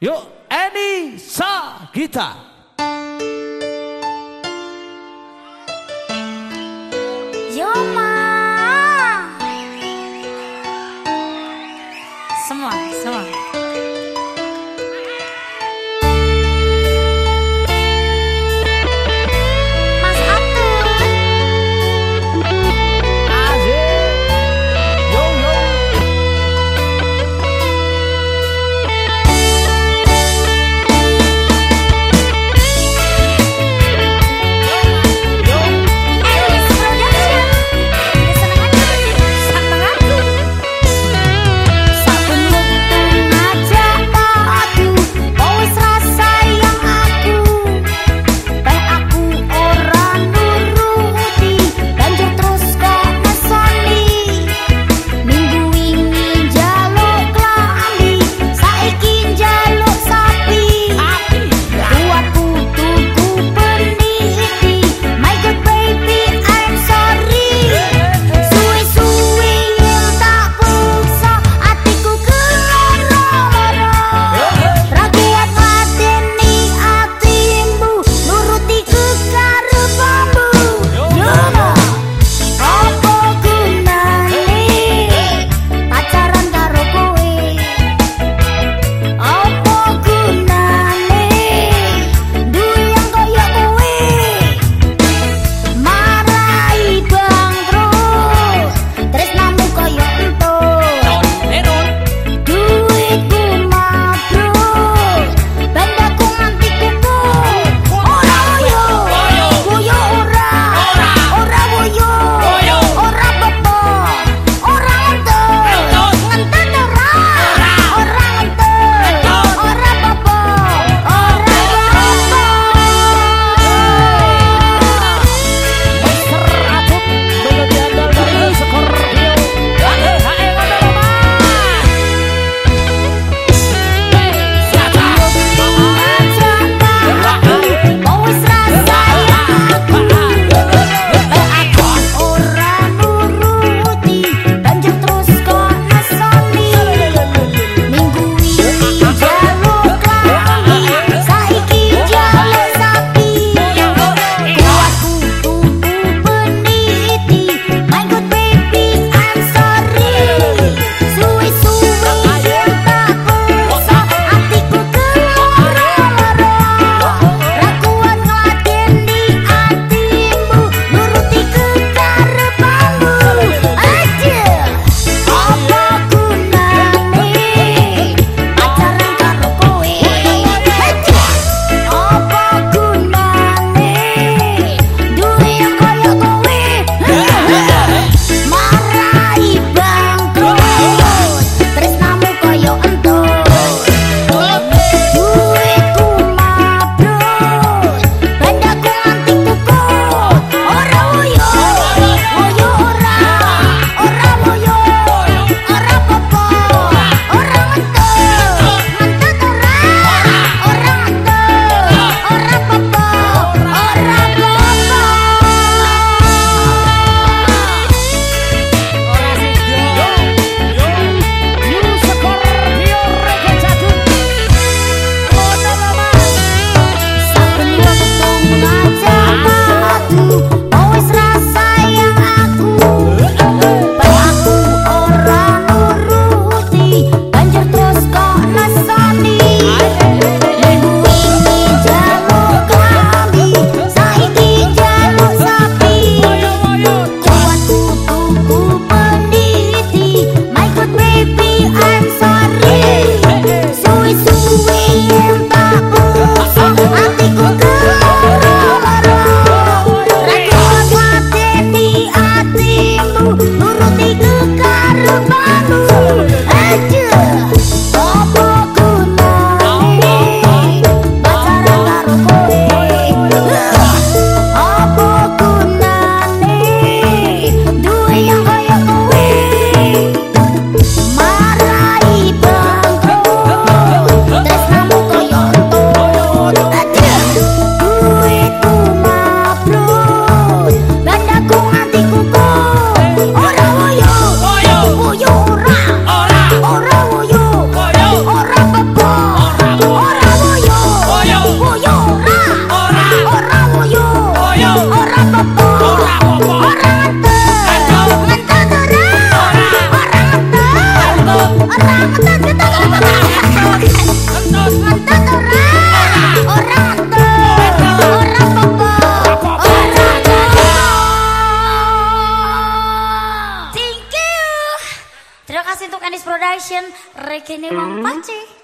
Yuk, Eni Gita. Terima kasih untuk Anis Production, Regine Wong Pace.